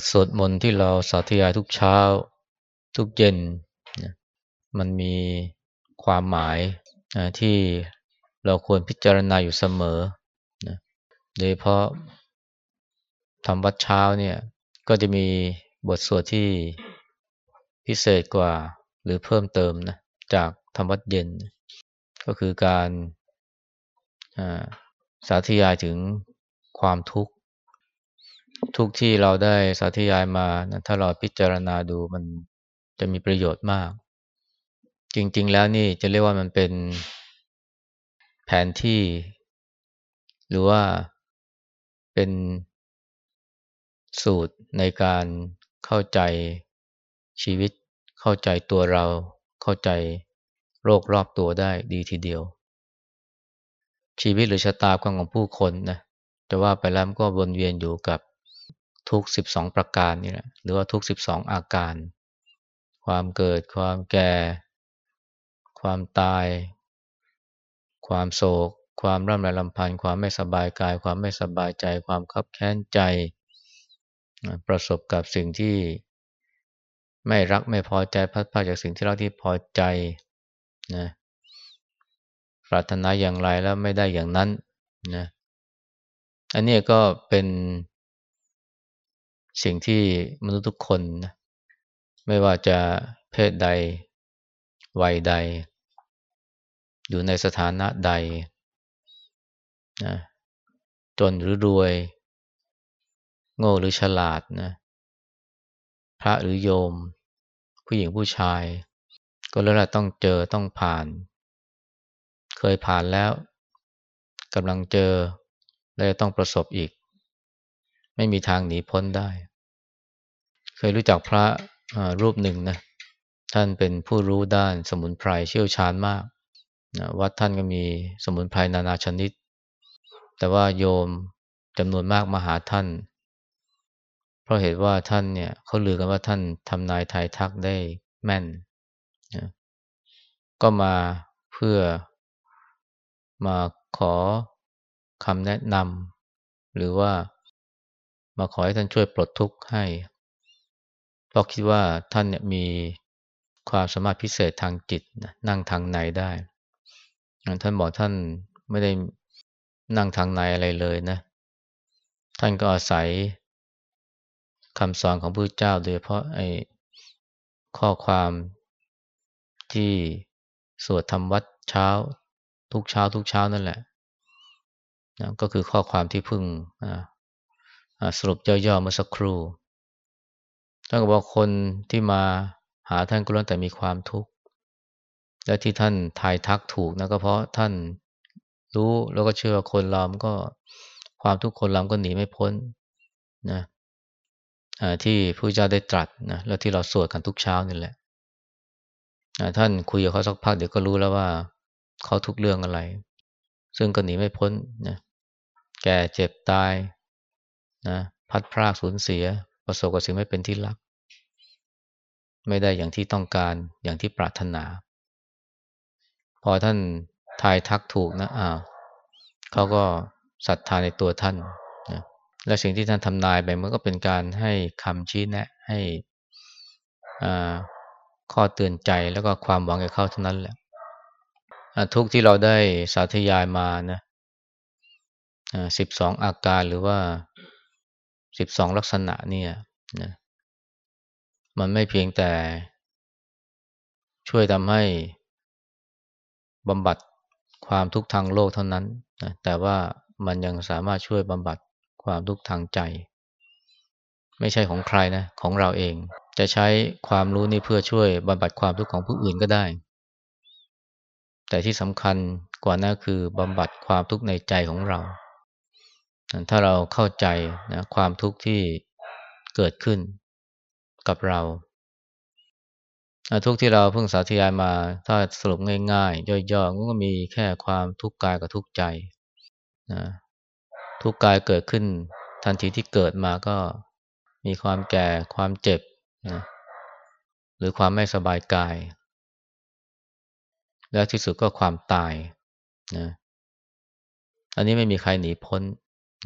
ทสวดมนต์ที่เราสาธยายทุกเช้า ทุกเย็นนะมันมีความหมายนะที่เราควรพิจารณาอยู่เสมอนะโดยเพราะทำวัดเช้าเนี่ยก็จะมีบทสวดที่พิเศษกว่าหรือเพิ่มเติมนะจากธรรมวัดเย็น ก็คือการสาธยายถึงความทุกข์ ทุกที่เราได้สาธยายมานะถ้าเราพิจารณาดูมันจะมีประโยชน์มาก จริง ๆ แล้วนี่จะเรียกว่ามันเป็นแผนที่ หรือว่าเป็นสูตรในการเข้าใจชีวิต เข้าใจตัวเรา เข้าใจโรครอบตัวได้ดีทีเดียว ชีวิตหรือชะตากของผู้คนนะจะว่าไปแล้วก็วนเวียนอยู่กับ ทุกสิบสองประการนี่แหละหรือว่าทุกสิบสองอาการ ความเกิด ความแก่ ความตาย ความโศก ความร่ำไรลำพันธ์ความไม่สบายกาย ความไม่สบายใจ ความคับแค้นใจ ประสบกับสิ่งที่ไม่รักไม่พอใจพัดพาจากสิ่งที่รักที่พอใจนะปรารถนาอย่างไรแล้วไม่ได้อย่างนั้นนะอันนี้ก็เป็น สิ่งที่มนุษย์ทุกคนนะไม่ว่าจะเพศใด วัยใด อยู่ในสถานะใดนะจนหรือรวย โง่หรือฉลาดนะพระหรือโยม ผู้หญิงผู้ชาย ก็แล้วแหละต้องเจอต้องผ่าน เคยผ่านแล้วกำลังเจอและต้องประสบอีก ไม่มีทางหนีพ้นได้ เคยรู้จักพระรูปหนึ่งนะท่านเป็นผู้รู้ด้านสมุนไพรเชี่ยวชาญมากนะวัดท่านก็มีสมุนไพรนานาชนิด แต่ว่าโยมจำนวนมากมาหาท่าน เพราะเหตุว่าท่านเนี่ยเขาลือกันว่าท่านทำนายทายทักได้แม่นนะก็มาเพื่อมาขอคำแนะนำหรือว่า มาขอให้ท่านช่วยปลดทุกข์ให้ เพราะคิดว่าท่านเนี่ยมีความสามารถพิเศษทางจิตนั่งทางในได้ท่านบอกท่านไม่ได้นั่งทางในอะไรเลยนะ ท่านก็อาศัยคำสอนของพระเจ้า โดยเพราะไอ้ข้อความที่สวดธรรมวัดเช้า ทุกเช้าทุกเช้านั่นแหละนะก็คือข้อความที่พึ่ง สรุปย่อๆเมื่อสักครู่ท่านก็บอกคนที่มาหาท่านก็ล้วนแต่มีความทุกข์และที่ท่านทายทักถูกนะก็เพราะท่านรู้แล้วก็เชื่อคนเราก็ความทุกข์คนเราก็หนีไม่พ้นนะที่พระเจ้าได้ตรัสนะแล้วที่เราสวดกันทุกเช้านี่แหละท่านคุยกับเขาสักพักเดี๋ยวก็รู้แล้วว่าเขาทุกเรื่องอะไร ซึ่งก็หนีไม่พ้นนะแก่เจ็บตาย นะพัดพรากสูญเสีย ประสบกับสิ่งไม่เป็นที่รัก ไม่ได้อย่างที่ต้องการอย่างที่ปรารถนา พอท่านทายทักถูกนะอ้าวเขาก็ศรัทธาในตัวท่านนะและสิ่งที่ท่านทำนายไปมันก็เป็นการให้คำชี้แนะ ให้ข้อเตือนใจแล้วก็ความหวังแก่เขาเท่านั้นแหละทุกที่เราได้สาธยายมานะสิบสองอาการหรือว่า สิบสองลักษณะเนี่ยนะมันไม่เพียงแต่ช่วยทำให้บำบัดความทุกข์ทางโลกเท่านั้นนะแต่ว่ามันยังสามารถช่วยบำบัดความทุกข์ทางใจ ไม่ใช่ของใครนะ ของเราเอง จะใช้ความรู้นี้เพื่อช่วยบำบัดความทุกข์ของผู้อื่นก็ได้ แต่ที่สำคัญกว่านั้นคือบำบัดความทุกข์ในใจของเรา ถ้าเราเข้าใจนะความทุกข์ที่เกิดขึ้นกับเรา ทุกข์ที่เราเพิ่งสาธยายมาถ้าสรุปง่ายๆ ย่อๆก็มีแค่ความทุกข์กายกับทุกข์ใจนะทุกข์กายเกิดขึ้น ทันทีที่เกิดมาก็มีความแก่ความเจ็บนะหรือความไม่สบายกาย และที่สุดก็ความตายนะอันนี้ไม่มีใครหนีพ้น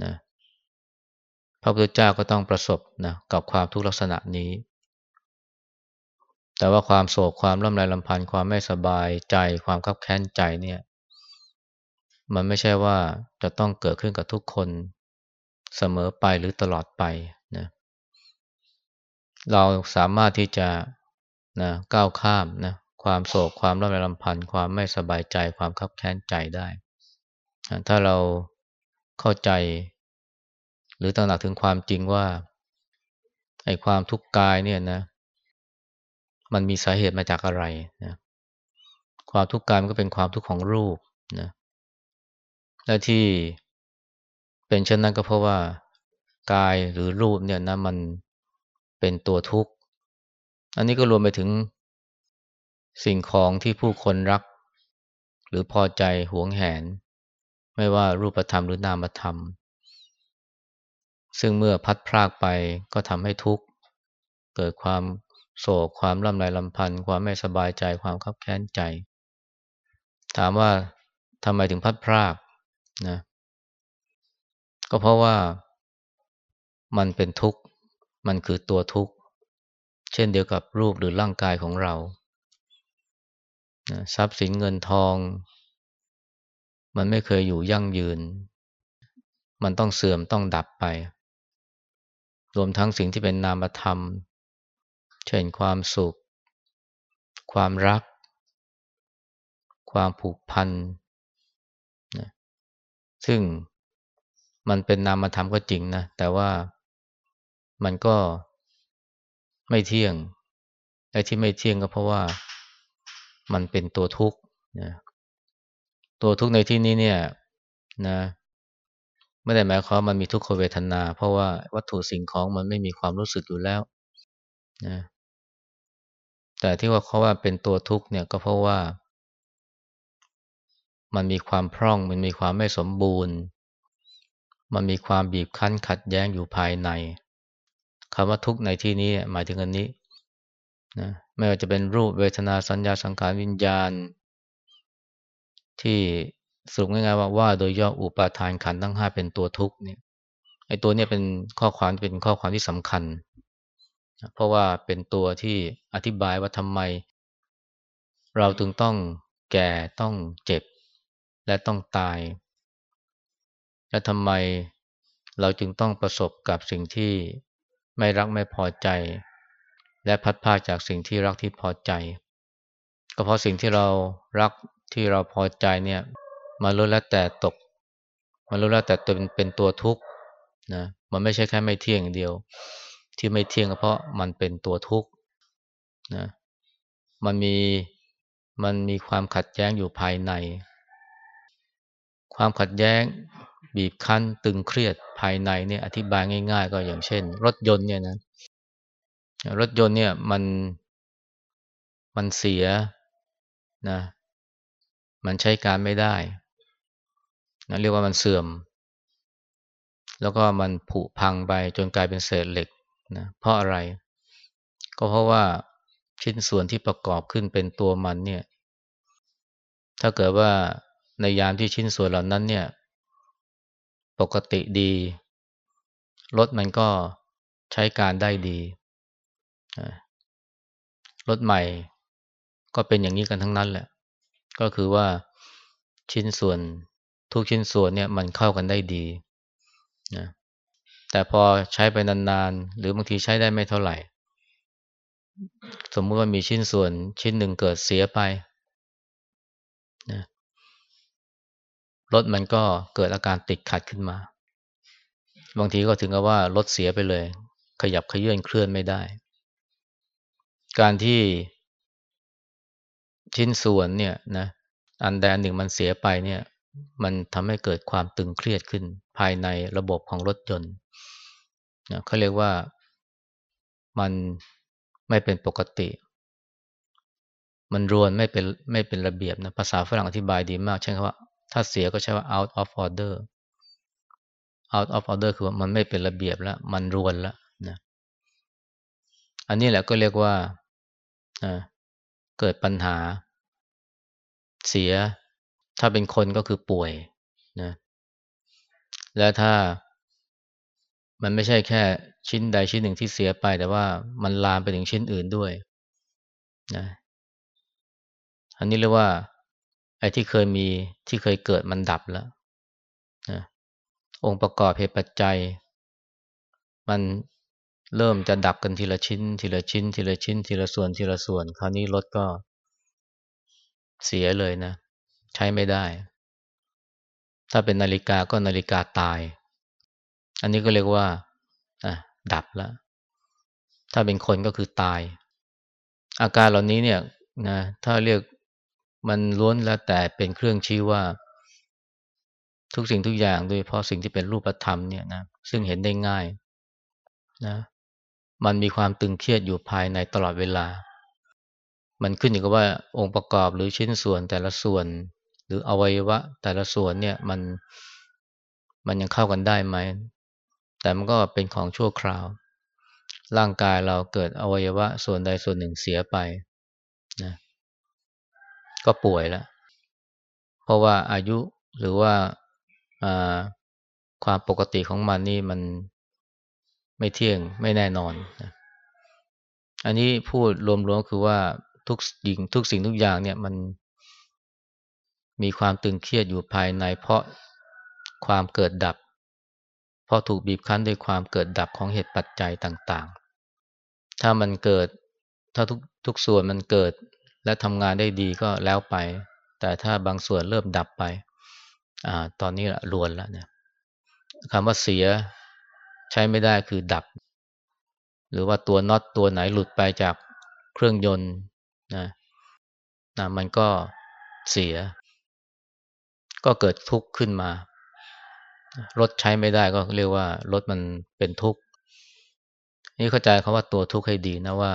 นะพระพุทธเจ้าก็ต้องประสบนะกับความทุกข์ลักษณะนี้ แต่ว่าความโศกความร่ำไรลำพันธ์ความไม่สบายใจ ความคับแค้นใจเนี่ย มันไม่ใช่ว่าจะต้องเกิดขึ้นกับทุกคนเสมอไปหรือตลอดไปนะเราสามารถที่จะนะก้าวข้ามนะความโศกความร่ำไรลำพันธ์ความไม่สบายใจ ความคับแค้นใจได้ ถ้าเรา เข้าใจ หรือตระหนักถึงความจริงว่าไอ้ความทุกข์กายเนี่ยนะ มันมีสาเหตุมาจากอะไรนะความทุกข์กายมันก็เป็นความทุกข์ของรูปนะและที่เป็นเช่นนั้นก็เพราะว่ากายหรือรูปเนี่ยนะมันเป็นตัวทุกข์ อันนี้ก็รวมไปถึงสิ่งของที่ผู้คนรัก หรือพอใจหวงแหน ไม่ว่ารูปธรรมหรือนามธรรม ซึ่งเมื่อพัดพรากไปก็ทำให้ทุกข์ เกิดความโศกความลำไรลำพันธ์ความไม่สบายใจความขับแค้นใจ ถามว่าทำไมถึงพัดพรากนะก็เพราะว่ามันเป็นทุกข์ มันคือตัวทุกข์ เช่นเดียวกับรูปหรือร่างกายของเราทรัพย์สินเงินทอง มันไม่เคยอยู่ยั่งยืน มันต้องเสื่อมต้องดับไป รวมทั้งสิ่งที่เป็นนามธรรม เช่นความสุข ความรัก ความผูกพันนะซึ่งมันเป็นนามธรรมก็จริงนะ แต่ว่ามันก็ไม่เที่ยงไอ้ที่ไม่เที่ยงก็เพราะว่ามันเป็นตัวทุกข์นะ ตัวทุกข์ในที่นี้เนี่ยนะไม่ได้หมายความมันมีทุกขเวทนา เพราะว่าวัตถุสิ่งของมันไม่มีความรู้สึกอยู่แล้วนะแต่ที่ว่าเขาว่าเป็นตัวทุกข์เนี่ยก็เพราะว่า มันมีความพร่อง มันมีความไม่สมบูรณ์ มันมีความบีบคั้นขัดแย้งอยู่ภายในคำว่าทุกข์ในที่นี้หมายถึงอันนี้นะไม่ว่าจะเป็นรูปเวทนาสัญญาสังขารวิญญาณ ที่สรุปง่ายๆว่าว่าโดยย่ออุปาทานขันทั้งห้าเป็นตัวทุกข์เนี่ยไอ้ตัวนี้เป็นข้อความเป็นข้อความที่สำคัญ เพราะว่าเป็นตัวที่อธิบายว่าทำไม เราถึงต้องแก่ต้องเจ็บ และต้องตาย และทำไมเราจึงต้องประสบกับสิ่งที่ไม่รักไม่พอใจ และพัดพาจากสิ่งที่รักที่พอใจ ก็เพราะสิ่งที่เรารัก ที่เราพอใจเนี่ยมันรู้แล้วแต่ตกมันรู้แล้วแต่ตัวเป็นตัวทุกข์นะมันไม่ใช่แค่ไม่เที่ยงอย่างเดียว ที่ไม่เที่ยงก็เพราะมันเป็นตัวทุกข์นะมันมีมันมีความขัดแย้งอยู่ภายใน ความขัดแย้งบีบคั้นตึงเครียดภายในเนี่ยอธิบายง่าย ๆ ก็อย่างเช่น รถยนต์เนี่ยนะรถยนต์เนี่ยมันมันเสียนะ มันใช้การไม่ได้นะเรียกว่ามันเสื่อม แล้วก็มันผุพังไปจนกลายเป็นเศษเหล็กนะเพราะอะไร ก็เพราะว่าชิ้นส่วนที่ประกอบขึ้นเป็นตัวมันเนี่ย ถ้าเกิดว่าในยามที่ชิ้นส่วนเหล่านั้นเนี่ย ปกติดีรถมันก็ใช้การได้ดีรถใหม่ก็เป็นอย่างนี้กันทั้งนั้นแหละ ก็คือว่าชิ้นส่วนทุกชิ้นส่วนเนี่ยมันเข้ากันได้ดีนะแต่พอใช้ไปนานๆ หรือบางทีใช้ได้ไม่เท่าไหร่ สมมติว่ามีชิ้นส่วนชิ้นหนึ่งเกิดเสียไปนะรถมันก็เกิดอาการติดขัดขึ้นมา บางทีก็ถึงกับว่ารถเสียไปเลย ขยับขยื่นเคลื่อนไม่ได้ การที่ ชิ้นส่วนเนี่ยนะอันใดอันหนึ่งมันเสียไปเนี่ยมันทำให้เกิดความตึงเครียดขึ้น ภายในระบบของรถยนต์นะเขาเรียกว่ามันไม่เป็นปกติ มันรวนไม่เป็นไม่เป็นระเบียบนะภาษาฝรั่งอธิบายดีมากใช่คำว่า ถ้าเสียก็ใช้ว่า out of order out of order คือว่ามันไม่เป็นระเบียบแล้ว มันรวนแล้วนะอันนี้แหละก็เรียกว่า เกิดปัญหา เสีย ถ้าเป็นคนก็คือป่วยนะและถ้ามันไม่ใช่แค่ชิ้นใดชิ้นหนึ่งที่เสียไป แต่ว่ามันลามไปถึงชิ้นอื่นด้วยนะอันนี้เรียกว่า ไอ้ที่เคยมีที่เคยเกิดมันดับแล้วนะองค์ประกอบเหตุปัจจัย มัน เริ่มจะดับกันทีละชิ้น ทีละชิ้น ทีละชิ้น ทีละส่วนทีละส่วน คราวนี้รถก็เสียเลยนะ ใช้ไม่ได้ ถ้าเป็นนาฬิกาก็นาฬิกาตาย อันนี้ก็เรียกว่าอะดับแล้วถ้าเป็นคนก็คือตาย อาการเหล่านี้เนี่ยนะถ้าเรียกมันล้วนแล้วแต่เป็นเครื่องชี้ว่า ทุกสิ่งทุกอย่างโดยเฉพาะสิ่งที่เป็นรูปธรรมเนี่ยนะซึ่งเห็นได้ง่ายนะ มันมีความตึงเครียดอยู่ภายในตลอดเวลา มันขึ้นอยู่กับว่าองค์ประกอบหรือชิ้นส่วนแต่ละส่วน หรืออวัยวะแต่ละส่วนเนี่ยมันมันยังเข้ากันได้ไหม แต่มันก็เป็นของชั่วคราว ร่างกายเราเกิดอวัยวะส่วนใดส่วนหนึ่งเสียไปนะก็ป่วยแล้ว เพราะว่าอายุหรือว่าความปกติของมันนี่มัน ไม่เที่ยงไม่แน่นอนนะอันนี้พูดรวมๆคือว่าทุกสิ่งทุกสิ่งทุกอย่างเนี่ยมันมีความตึงเครียดอยู่ภายในเพราะความเกิดดับ เพราะถูกบีบคั้นด้วยความเกิดดับของเหตุปัจจัยต่างๆ ถ้ามันเกิดถ้าทุกทุกส่วนมันเกิดและทำงานได้ดีก็แล้วไป แต่ถ้าบางส่วนเริ่มดับไป อ่า ตอนนี้ละรวนแล้วเนี่ยคำว่าเสีย ใช้ไม่ได้คือดับ หรือว่าตัวน็อตตัวไหนหลุดไปจากเครื่องยนต์นะนะมันก็เสีย ก็เกิดทุกข์ขึ้นมา รถใช้ไม่ได้ก็เรียกว่ารถมันเป็นทุกข์นี่เข้าใจคาว่าตัวทุกข์ให้ดีนะว่า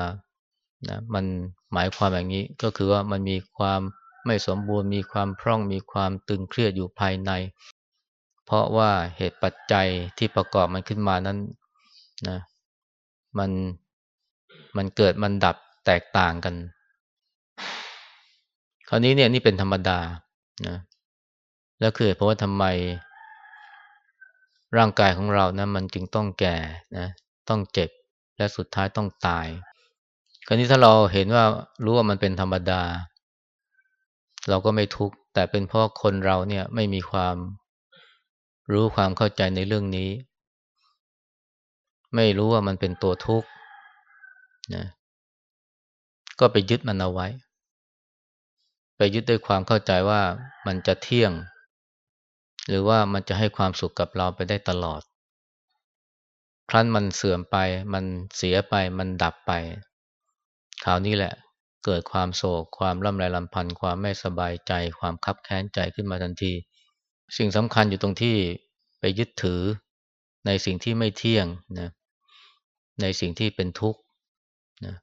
นะมันหมายความอย่างนี้ก็คือว่ามันมีความไม่สมบูรณ์ มีความพร่องมีความตึงเครียดอยู่ภายใน เพราะว่าเหตุปัจจัยที่ประกอบมันขึ้นมานั้นนะมันมันเกิดมันดับแตกต่างกัน คราวนี้เนี่ยนี่เป็นธรรมดานะแล้วคือเพราะว่าทำไมร่างกายของเรานะมันจึงต้องแก่นะต้องเจ็บและสุดท้ายต้องตาย คราวนี้ถ้าเราเห็นว่ารู้ว่ามันเป็นธรรมดา เราก็ไม่ทุกข์แต่เป็นเพราะคนเราเนี่ยไม่มีความ รู้ความเข้าใจในเรื่องนี้ ไม่รู้ว่ามันเป็นตัวทุกข์นะก็ไปยึดมันเอาไว้ ไปยึดด้วยความเข้าใจว่ามันจะเที่ยง หรือว่ามันจะให้ความสุขกับเราไปได้ตลอด ครั้นมันเสื่อมไป มันเสียไป มันดับไปคราวนี้แหละ เกิดความโศก ความร่ำไรลำพันธ์ความไม่สบายใจ ความคับแค้นใจขึ้นมาทันที สิ่งสำคัญอยู่ตรงที่ไปยึดถือในสิ่งที่ไม่เที่ยงนะในสิ่งที่เป็นทุกข์นะ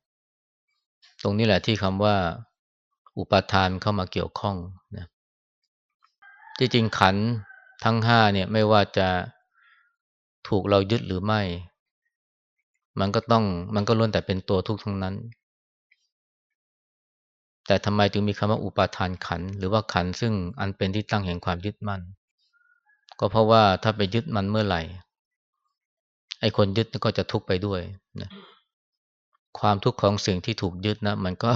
ตรงนี้แหละที่คำว่า อุปทานเข้ามาเกี่ยวข้องนะที่จริงขันทั้งห้าเนี่ยไม่ว่าจะถูกเรายึดหรือไม่ มันก็ต้องมันก็ล้วนแต่เป็นตัวทุกข์ทั้งนั้น แต่ทำไมจึงมีคำว่าอุปาทานขัน หรือว่าขันซึ่งอันเป็นที่ตั้งแห่งความยึดมั่น ก็เพราะว่าถ้าไปยึดมันเมื่อไหร่ ไอ้คนยึดก็จะทุกข์ไปด้วยนะความทุกข์ของสิ่งที่ถูกยึดนะ มันก็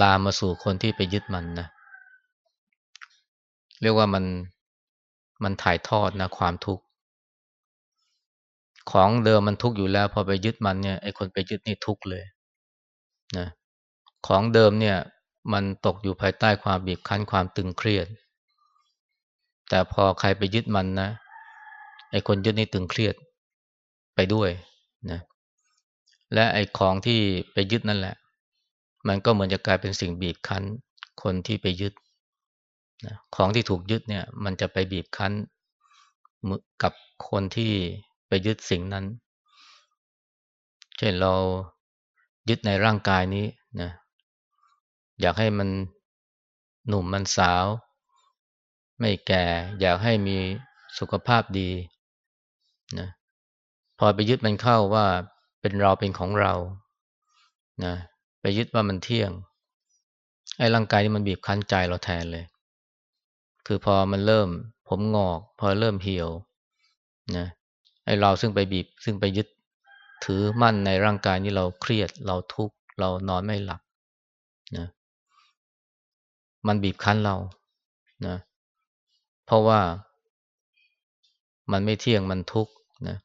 ลามมาสู่คนที่ไปยึดมันนะเรียกว่ามันมันถ่ายทอดนะความทุกข์ของเดิมมันทุกข์อยู่แล้ว พอไปยึดมันเนี่ยไอ้คนไปยึดนี่ทุกข์เลยนะ ของเดิมเนี่ยมันตกอยู่ภายใต้ความบีบคั้นความตึงเครียด แต่พอใครไปยึดมันนะไอ้คนยึดนี่ตึงเครียดไปด้วยนะและไอ้ของที่ไปยึดนั่นแหละ มันก็เหมือนจะกลายเป็นสิ่งบีบคั้น คนที่ไปยึดนะของที่ถูกยึดเนี่ย มันจะไปบีบคั้นกับคนที่ไปยึดสิ่งนั้น เช่นเรายึดในร่างกายนี้นะ อยากให้มันหนุ่มมันสาว ไม่แก่ อยากให้มีสุขภาพดีนะพอไปยึดมันเข้าว่าเป็นเราเป็นของเรานะไปยึดว่ามันเที่ยง ไอ้ร่างกายนี่มันบีบคั้นใจเราแทนเลย คือพอมันเริ่มผมงอก พอเริ่มเหี่ยวนะไอ้เราซึ่งไปบีบซึ่งไปยึดถือมั่นในร่างกายนี้เราเครียดเราทุกข์เรานอนไม่หลับ มันบีบคั้นเรานะเพราะว่ามันไม่เที่ยงมันทุกข์นะ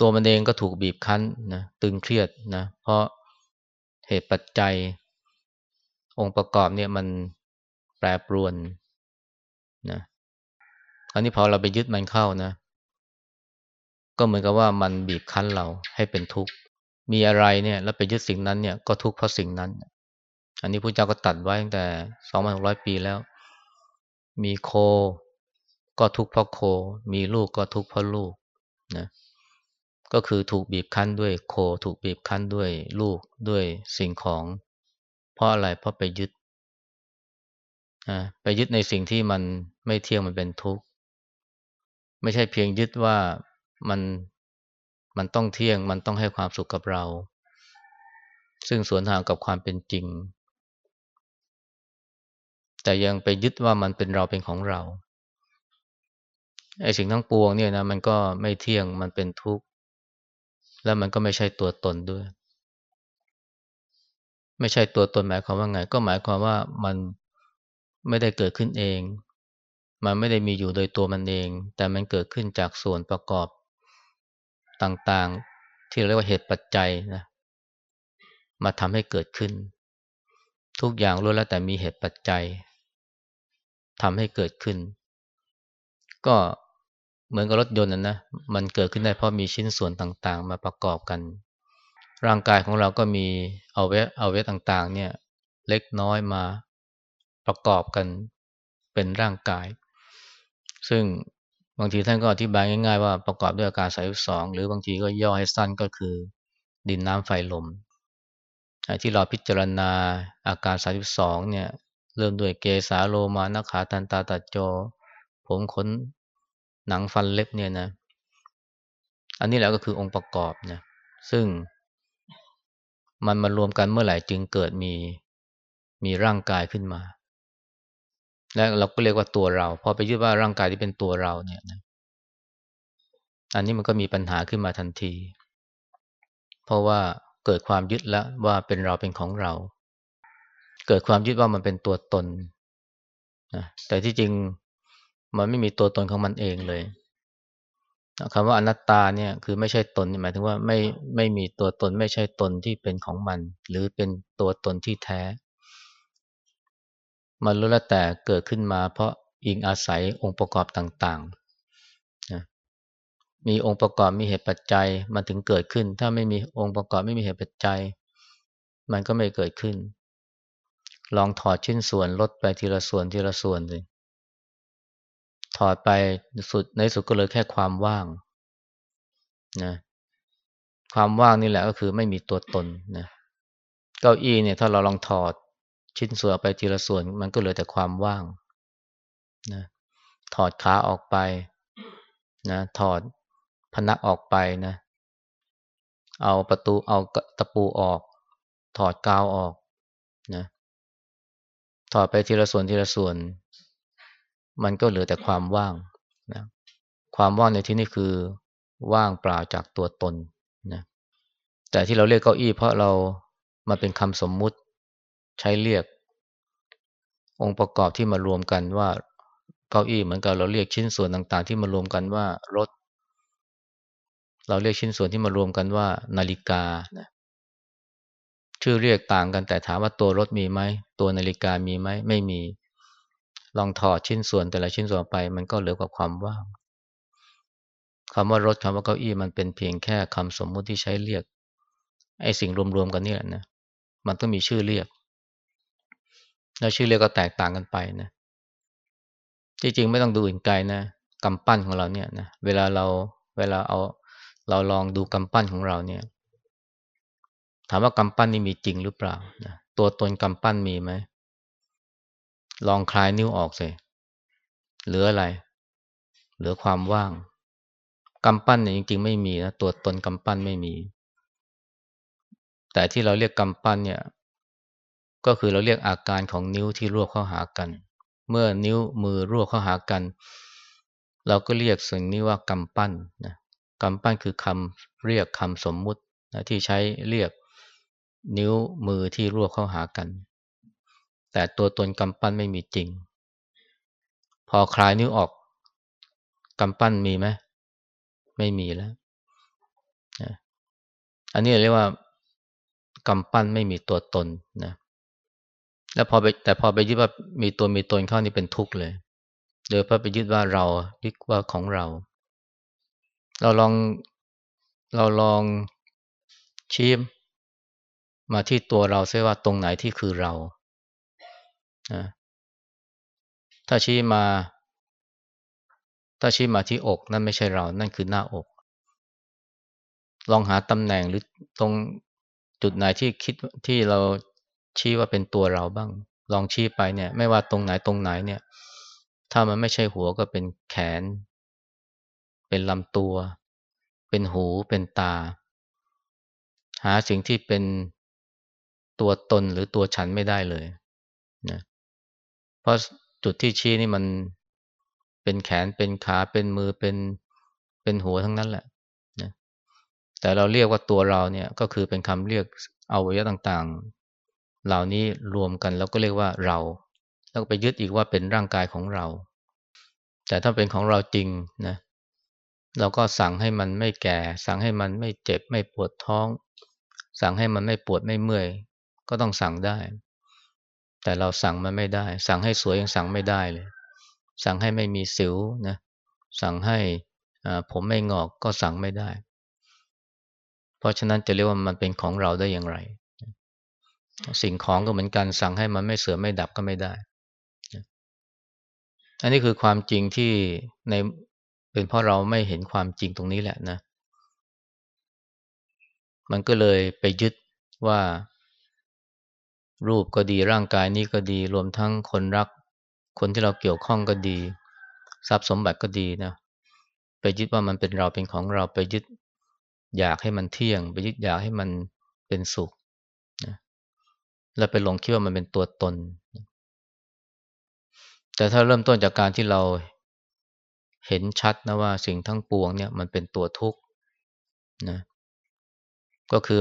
ตัวมันเองก็ถูกบีบคั้นนะตึงเครียดนะเพราะเหตุปัจจัย องค์ประกอบเนี่ยมันแปรปรวนนะคราวนี้พอเราไปยึดมันเข้านะ ก็เหมือนกับว่ามันบีบคั้นเราให้เป็นทุกข์มีอะไรเนี่ย แล้วไปยึดสิ่งนั้นเนี่ยก็ทุกข์เพราะสิ่งนั้น อันนี้พระเจ้าก็ตัดไว้ตั้งแต่สองพันหกร้อยปีแล้ว มีโค ก็ทุกข์เพราะโค มีลูกก็ทุกข์เพราะลูกนะก็คือถูกบีบคั้นด้วยโค ถูกบีบคั้นด้วยลูกด้วยสิ่งของ เพราะอะไรเพราะไปยึดไปยึดในสิ่งที่มันไม่เที่ยงมันเป็นทุกข์ไม่ใช่เพียงยึดว่ามันมันต้องเที่ยงมันต้องให้ความสุขกับเรา ซึ่งสวนทางกับความเป็นจริง แต่ยังไปยึดว่ามันเป็นเราเป็นของเราไอ้สิ่งทั้งปวงเนี่ยนะมันก็ไม่เที่ยงมันเป็นทุกข์ แล้วมันก็ไม่ใช่ตัวตนด้วย ไม่ใช่ตัวตนหมายความว่าไง ก็หมายความว่ามันไม่ได้เกิดขึ้นเอง มันไม่ได้มีอยู่โดยตัวมันเอง แต่มันเกิดขึ้นจากส่วนประกอบต่างๆ ที่เรียกว่าเหตุปัจจัยนะมาทำให้เกิดขึ้น ทุกอย่างล้วนแล้วแต่มีเหตุปัจจัย ทำให้เกิดขึ้น ก็เหมือนกับรถยนต์นะนะ มันเกิดขึ้นได้เพราะมีชิ้นส่วนต่างๆ มาประกอบกัน ร่างกายของเราก็มีเอาเวเอาเวต่างๆ เนี่ย เล็กน้อยมาประกอบกันเป็นร่างกาย ซึ่งบางทีท่านก็อธิบายง่ายๆว่าประกอบด้วยอาการสายสองหรือบางทีก็ย่อให้สั้นก็คือ ดินน้ำไฟลมที่เราพิจารณาอาการสายสองเนี่ย เริ่มด้วยเกสาโลมานักขาตันตาตัดจอ ผมขนหนังฟันเล็บเนี่ยนะ อันนี้แหละก็คือองค์ประกอบนะซึ่งมันมารวมกันเมื่อไหร่จึงเกิดมีมีร่างกายขึ้นมา และเราก็เรียกว่าตัวเรา พอไปยึดว่าร่างกายที่เป็นตัวเราเนี่ยนะอันนี้มันก็มีปัญหาขึ้นมาทันที เพราะว่าเกิดความยึดแล้วว่าเป็นเราเป็นของเรา เกิดความยึดว่ามันเป็นตัวตนนะแต่ที่จริงมันไม่มีตัวตนของมันเองเลยคำว่าอนัตตาเนี่ยคือไม่ใช่ตนหมายถึงว่าไม่ไม่มีตัวตนไม่ใช่ตนที่เป็นของมัน หรือเป็นตัวตนที่แท้ มันรู้แล้วแต่เกิดขึ้นมา เพราะอิงอาศัยองค์ประกอบต่างๆนะมีองค์ประกอบมีเหตุปัจจัย มันถึงเกิดขึ้น ถ้าไม่มีองค์ประกอบไม่มีเหตุปัจจัย มันก็ไม่เกิดขึ้น ลองถอดชิ้นส่วนลดไปทีละส่วนทีละส่วนเลยถอดไปสุดในสุดก็เลยแค่ความว่างนะความว่างนี่แหละก็คือไม่มีตัวตนนะเก้าอี้เนี่ยถ้าเราลองถอดชิ้นส่วนไปทีละส่วน มันก็เหลือแต่ความว่างนะถอดขาออกไปนะถอดพนักออกไปนะเอาประตูเอาตะปูออก ถอดกาวออกนะ ถอดไปทีละส่วนทีละส่วน มันก็เหลือแต่ความว่างนะความว่างในที่นี้คือว่างเปล่าจากตัวตนนะแต่ที่เราเรียกเก้าอี้เพราะเรามาเป็นคำสมมุติใช้เรียก องค์ประกอบที่มารวมกันว่าเก้าอี้เหมือนกับเราเรียกชิ้นส่วนต่างๆ ที่มารวมกันว่ารถ เราเรียกชิ้นส่วนที่มารวมกันว่านาฬิกานะ ชื่อเรียกต่างกันแต่ถามว่าตัวรถมีไหมตัวนาฬิกามีไหมไม่มี ลองถอดชิ้นส่วนแต่ละชิ้นส่วนไป มันก็เหลือกับความว่างคำว่ารถคำว่าเก้าอี้มันเป็นเพียงแค่คำสมมุติที่ใช้เรียกไอ้สิ่งรวมๆกันนี่แหละนะมันต้องมีชื่อเรียก แล้วชื่อเรียกก็แตกต่างกันไปนะจริงๆไม่ต้องดูอื่นไกลนะกำปั้นของเราเนี่ยนะเวลาเราเวลาเอาเราลองดูกำปั้นของเราเนี่ย ถามว่ากำปั้นนี่มีจริงหรือเปล่านะตัวตนกำปั้นมีไหม ลองคลายนิ้วออกสิเหลืออะไร เหลือความว่าง กำปั้นเนี่ยจริง ๆ ไม่มีนะตัวตนกำปั้นไม่มี แต่ที่เราเรียกกำปั้นเนี่ย ก็คือเราเรียกอาการของนิ้วที่รวบเข้าหากัน เมื่อนิ้วมือรวบเข้าหากัน เราก็เรียกสิ่งนี้ว่ากำปั้นนะกำปั้นคือคำเรียกคำสมมุตินะที่ใช้เรียก นิ้วมือที่รวบเข้าหากัน แต่ตัวตนกำปั้นไม่มีจริง พอคลายนิ้วออกกำปั้นมีไหมไม่มีแล้วอันนี้เรียกว่ากำปั้นไม่มีตัวตนนะแล้วพอไปแต่พอไปยึดว่ามีตัวมีตนเข้านี่เป็นทุกข์เลยโดยพอไปยึดว่าเรายึดว่าของเรา เราลองเราลองชี้ม มาที่ตัวเราซิว่าตรงไหนที่คือเราถ้าชี้มา ถ้าชี้มาที่อกนั่นไม่ใช่เรา นั่นคือหน้าอก ลองหาตำแหน่งหรือตรงจุดไหนที่คิดที่เราชี้ว่าเป็นตัวเราบ้าง ลองชี้ไปเนี่ย ไม่ว่าตรงไหนตรงไหนเนี่ย ถ้ามันไม่ใช่หัวก็เป็นแขน เป็นลำตัว เป็นหูเป็นตา หาสิ่งที่เป็น ตัวตนหรือตัวฉันไม่ได้เลยนะเพราะจุดที่ชี้นี่มันเป็นแขนเป็นขาเป็นมือเป็นเป็นหัวทั้งนั้นแหละนะแต่เราเรียกว่าตัวเราเนี่ยก็คือเป็นคำเรียกเอาวัยวะต่างๆ เหล่านี้รวมกันแล้วก็เรียกว่าเรา แล้วไปยึดอีกว่าเป็นร่างกายของเรา แต่ถ้าเป็นของเราจริงนะเราก็สั่งให้มันไม่แก่ สั่งให้มันไม่เจ็บไม่ปวดท้อง สั่งให้มันไม่ปวดไม่เมื่อย ก็ต้องสั่งได้ แต่เราสั่งมันไม่ได้ สั่งให้สวยยังสั่งไม่ได้เลย สั่งให้ไม่มีสิวนะสั่งให้ผมไม่งอกก็สั่งไม่ได้ เพราะฉะนั้นจะเรียกว่ามันเป็นของเราได้อย่างไร สิ่งของก็เหมือนกัน สั่งให้มันไม่เสื่อมไม่ดับก็ไม่ได้ อันนี้คือความจริงที่ในเป็นเพราะเราไม่เห็นความจริงตรงนี้แหละนะ มันก็เลยไปยึดว่า รูปก็ดีร่างกายนี้ก็ดี รวมทั้งคนรัก คนที่เราเกี่ยวข้องก็ดี ทรัพย์สมบัติก็ดีนะไปยึดว่ามันเป็นเราเป็นของเราไปยึดอยากให้มันเที่ยง ไปยึดอยากให้มันเป็นสุขนะแล้วไปหลงคิดว่ามันเป็นตัวตน แต่ถ้าเริ่มต้นจากการที่เราเห็นชัดนะว่าสิ่งทั้งปวงเนี่ยมันเป็นตัวทุกข์นะก็คือ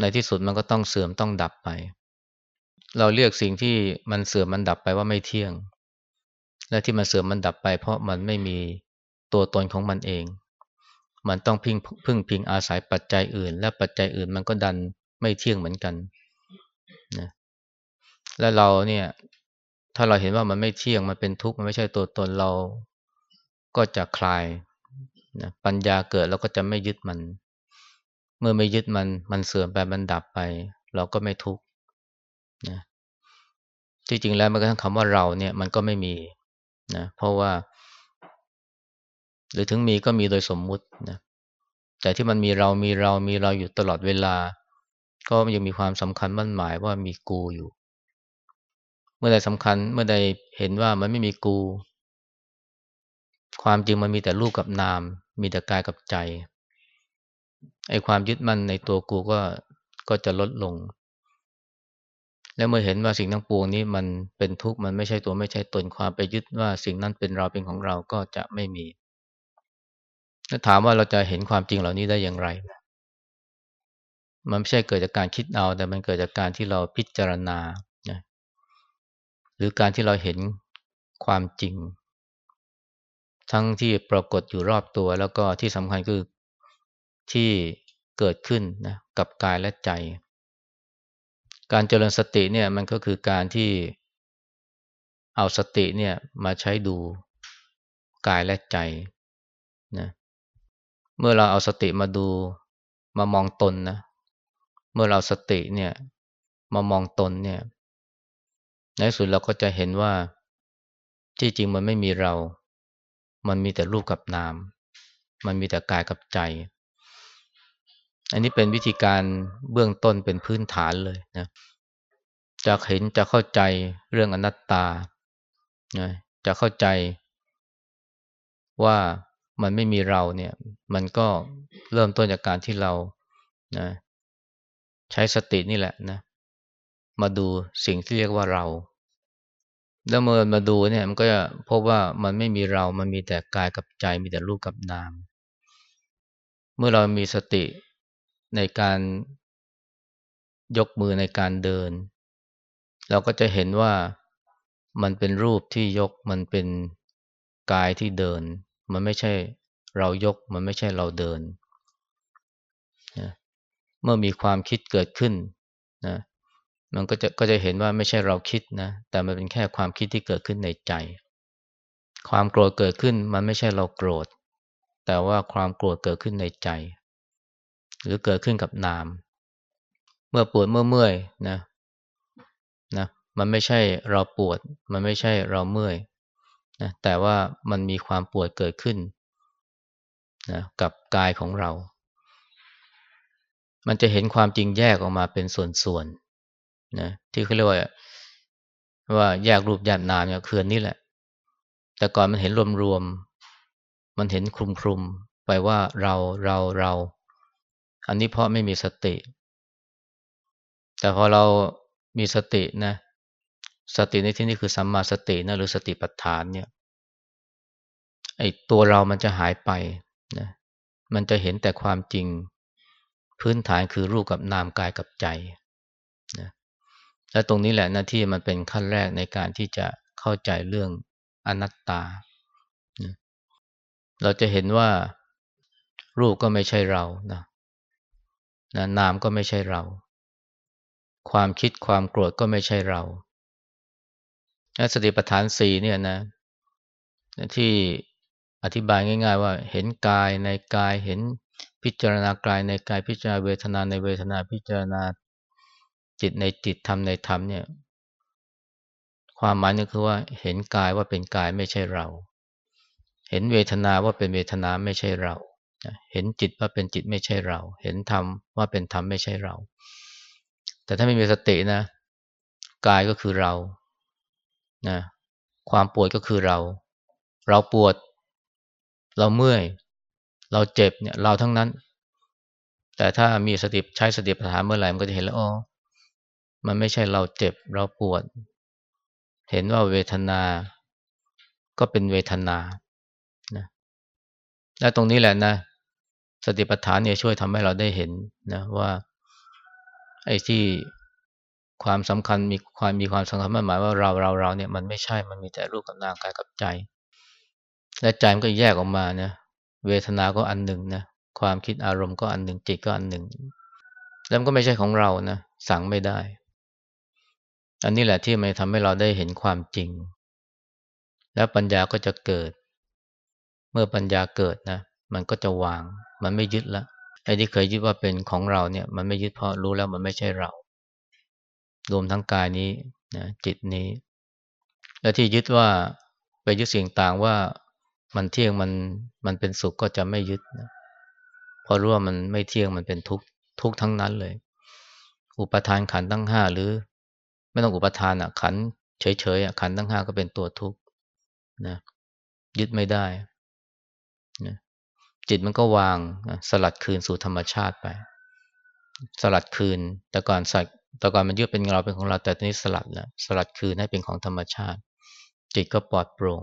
ในที่สุดมันก็ต้องเสื่อมต้องดับไป เราเรียกสิ่งที่มันเสื่อมมันดับไปว่าไม่เที่ยง และที่มันเสื่อมมันดับไป เพราะมันไม่มีตัวตนของมันเอง มันต้องพึ่งพึ่งพิงอาศัยปัจจัยอื่น และปัจจัยอื่นมันก็ดันไม่เที่ยงเหมือนกันนะและเราเนี่ย ถ้าเราเห็นว่ามันไม่เที่ยงมันเป็นทุกข์มันไม่ใช่ตัวตนเราก็จะคลายนะปัญญาเกิดเราก็จะไม่ยึดมัน เมื่อไม่ยึดมันมันเสื่อมไปมันดับไป เราก็ไม่ทุกข์นะที่จริงแล้วมันก็ทั้งคำว่าเราเนี่ยมันก็ไม่มีนะเพราะว่า หรือถึงมีก็มีโดยสมมุตินะแต่ที่มันมีเรามีเรามีเราอยู่ตลอดเวลา ก็ยังมีความสำคัญมั่นหมายว่ามีกูอยู่ เมื่อใดสำคัญเมื่อใดเห็นว่ามันไม่มีกู ความจริงมันมีแต่รูปกับนาม มีแต่กายกับใจ ไอ้ความยึดมั่นในตัวกูก็ก็จะลดลง และเมื่อเห็นว่าสิ่งทั้งปวงนี้มันเป็นทุกข์มันไม่ใช่ตัวไม่ใช่ตนความไปยึดว่าสิ่งนั้นเป็นเราเป็นของเราก็จะไม่มีถ้าถามว่าเราจะเห็นความจริงเหล่านี้ได้อย่างไร มันไม่ใช่เกิดจากการคิดเอา แต่มันเกิดจากการที่เราพิจารณาหรือการที่เราเห็นความจริง ทั้งที่ปรากฏอยู่รอบตัว แล้วก็ที่สำคัญคือ ที่เกิดขึ้นนะกับกายและใจ การเจริญสติเนี่ยมันก็คือการที่เอาสติเนี่ยมาใช้ดูกายและใจนะเมื่อเราเอาสติมาดูมามองตนนะเมื่อเราสติเนี่ยมามองตนเนี่ยในสุดเราก็จะเห็นว่าที่จริงมันไม่มีเรา มันมีแต่รูปกับนาม มันมีแต่กายกับใจ อันนี้เป็นวิธีการเบื้องต้นเป็นพื้นฐานเลยนะจะเห็นจะเข้าใจเรื่องอนัตตานะจะเข้าใจว่ามันไม่มีเราเนี่ย มันก็เริ่มต้นจากการที่เรานะใช้สตินี่แหละนะมาดูสิ่งที่เรียกว่าเรา แล้วเมื่อมาดูเนี่ยมันก็จะพบว่ามันไม่มีเรา มันมีแต่กายกับใจ มีแต่รูปกับนาม เมื่อเรามีสติ ในการยกมือในการเดิน เราก็จะเห็นว่ามันเป็นรูปที่ยกมันเป็นกายที่เดิน มันไม่ใช่เรายกมันไม่ใช่เราเดินนะเมื่อมีความคิดเกิดขึ้นนะมันก็จะก็จะเห็นว่าไม่ใช่เราคิดนะแต่มันเป็นแค่ความคิดที่เกิดขึ้นในใจ ความโกรธเกิดขึ้นมันไม่ใช่เราโกรธ แต่ว่าความโกรธเกิดขึ้นในใจ หรือเกิดขึ้นกับนาม เมื่อปวดเมื่อเมื่อยนะนะมันไม่ใช่เราปวด มันไม่ใช่เราเมื่อยนะแต่ว่ามันมีความปวดเกิดขึ้นนะกับกายของเรา มันจะเห็นความจริงแยกออกมาเป็นส่วนๆนะที่เขาเรียกว่าว่าแยกรูปแยกนามเนี่ยคือนี่แหละ แต่ก่อนมันเห็นรวมๆมันเห็นคลุมๆไปว่าเราเราเรา อันนี้เพราะไม่มีสติ แต่พอเรามีสตินะ สติในที่นี้คือสัมมาสตินะหรือสติปัฏฐานเนี่ยไอ้ตัวเรามันจะหายไปนะมันจะเห็นแต่ความจริงพื้นฐานคือรูปกับนามกายกับใจนะและตรงนี้แหละหน้าที่มันเป็นขั้นแรกในการที่จะเข้าใจเรื่องอนัตตานะเราจะเห็นว่ารูปก็ไม่ใช่เรานะ นะนามก็ไม่ใช่เรา ความคิดความโกรธก็ไม่ใช่เราสติปัฏฐานสี่เนี่ยนะ ที่อธิบายง่าย ๆ ว่าเห็นกายในกายเห็นพิจารณากายในกายพิจารณาเวทนาในเวทนาพิจารณาจิตในจิตธรรมในธรรมเนี่ย ความหมายนี่คือว่าเห็นกายว่าเป็นกายไม่ใช่เรา เห็นเวทนาว่าเป็นเวทนาไม่ใช่เรา เห็นจิตว่าเป็นจิตไม่ใช่เรา เห็นธรรมว่าเป็นธรรมไม่ใช่เรา แต่ถ้าไม่มีสตินะกายก็คือเรานะความปวดก็คือเรา เราปวด เราเมื่อย เราเจ็บเนี่ยเราทั้งนั้น แต่ถ้ามีสติใช้สติปัฏฐานเมื่อไหร่มันก็จะเห็นแล้วอ๋อมันไม่ใช่เราเจ็บ เราปวด เห็นว่าเวทนา ก็เป็นเวทนา และตรงนี้แหละนะ สติปัฏฐานเนี่ยช่วยทำให้เราได้เห็นนะว่าไอ้ที่ความสำคัญมีความมีความสำคัญมหมายว่าเราเราเราเนี่ยมันไม่ใช่มันมีแต่รูปกับนามกายกับใจ และใจมันก็แยกออกมานะเวทนาก็อันหนึ่งนะความคิดอารมณ์ก็อันหนึ่งจิตก็อันหนึ่งแล้วมันก็ไม่ใช่ของเรานะสั่งไม่ได้ อันนี้แหละที่มันทำให้เราได้เห็นความจริง แล้วปัญญาก็จะเกิด มื่อปัญญาเกิดนะ มันก็จะวาง มันไม่ยึดละไอ้ที่เคยยึดว่าเป็นของเราเนี่ย มันไม่ยึดเพราะรู้แล้วมันไม่ใช่เรา รวมทั้งกายนี้นะจิตนี้ และที่ยึดว่าไปยึดสิ่งต่างว่ามันเที่ยงมันมันเป็นสุขก็จะไม่ยึดนะพอรู้ว่ามันไม่เที่ยงมันเป็นทุกข์ทุกทั้งนั้นเลย อุปทานขันทั้งห้าหรือ ไม่ต้องอุปทานอะขันเฉยๆอะขันทั้งห้าก็เป็นตัวทุกข์นะยึดไม่ได้ จิตมันก็วางสลัดคืนสู่ธรรมชาติไป สลัดคืน แต่ก่อนสักแต่ก่อนมันยึดเป็นเราเป็นของเราแต่ตอนนี้สลัดแล้วสลัดคืนให้เป็นของธรรมชาติ จิตก็ปลอดโปร่ง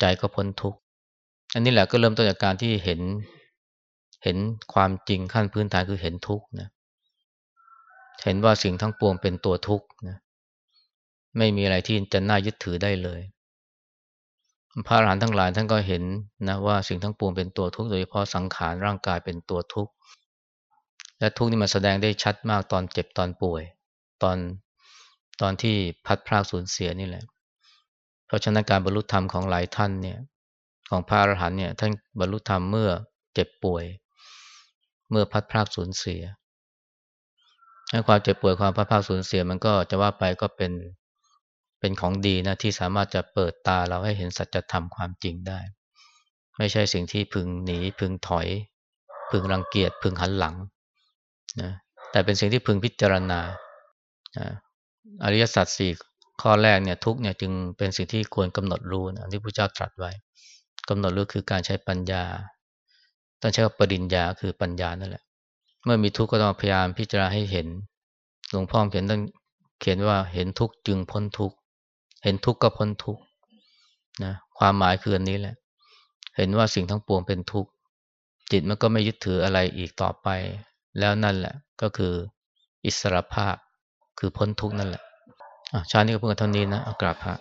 ใจก็พ้นทุกข์อันนี้แหละก็เริ่มต้นจากการที่เห็นเห็นความจริงขั้นพื้นฐานคือเห็นทุกข์นะเห็นว่าสิ่งทั้งปวงเป็นตัวทุกข์นะไม่มีอะไรที่จะน่ายึดถือได้เลย พระอรหันต์ทั้งหลายท่านก็เห็นนะว่าสิ่งทั้งปวงเป็นตัวทุกข์โดยเฉพาะสังขารร่างกายเป็นตัวทุกข์และทุกข์นี่มันแสดงได้ชัดมากตอนเจ็บตอนป่วย ตอนตอนที่พัดพรากสูญเสียนี่แหละ เพราะฉะนั้นการบรรลุธรรมของหลายท่านเนี่ยของพระอรหันต์เนี่ยท่านบรรลุธรรมเมื่อเจ็บป่วย เมื่อพัดพรากสูญเสียให้ความเจ็บป่วยความพัดพรากสูญเสียมันก็จะว่าไปก็เป็น เป็นของดีนะที่สามารถจะเปิดตาเราให้เห็นสัจธรรมความจริงได้ ไม่ใช่สิ่งที่พึงหนีพึงถอย พึงรังเกียจพึงหันหลังนะแต่เป็นสิ่งที่พึงพิจารณาอริยสัจสี่ข้อแรกเนี่ยทุกเนี่ยจึงเป็นสิ่งที่ควรกำหนดรู้นะที่พระเจ้าตรัสไว้กำหนดรู้คือการใช้ปัญญาต้องใช้ปริญญาคือปัญญานั่นแหละ เมื่อมีทุกข์ก็ต้องพยายามพิจารณาให้เห็น หลวงพ่อเขียนต้องเขียนว่าเห็นทุกข์จึงพ้นทุกข์ เห็นทุกข์ก็พ้นทุกข์นะความหมายคืออันนี้แหละ เห็นว่าสิ่งทั้งปวงเป็นทุกข์จิตมันก็ไม่ยึดถืออะไรอีกต่อไป แล้วนั่นแหละก็คืออิสรภาพคือพ้นทุกข์นั่นแหละชาตินี้ก็เพิ่งเท่านี้นะอากราบพระ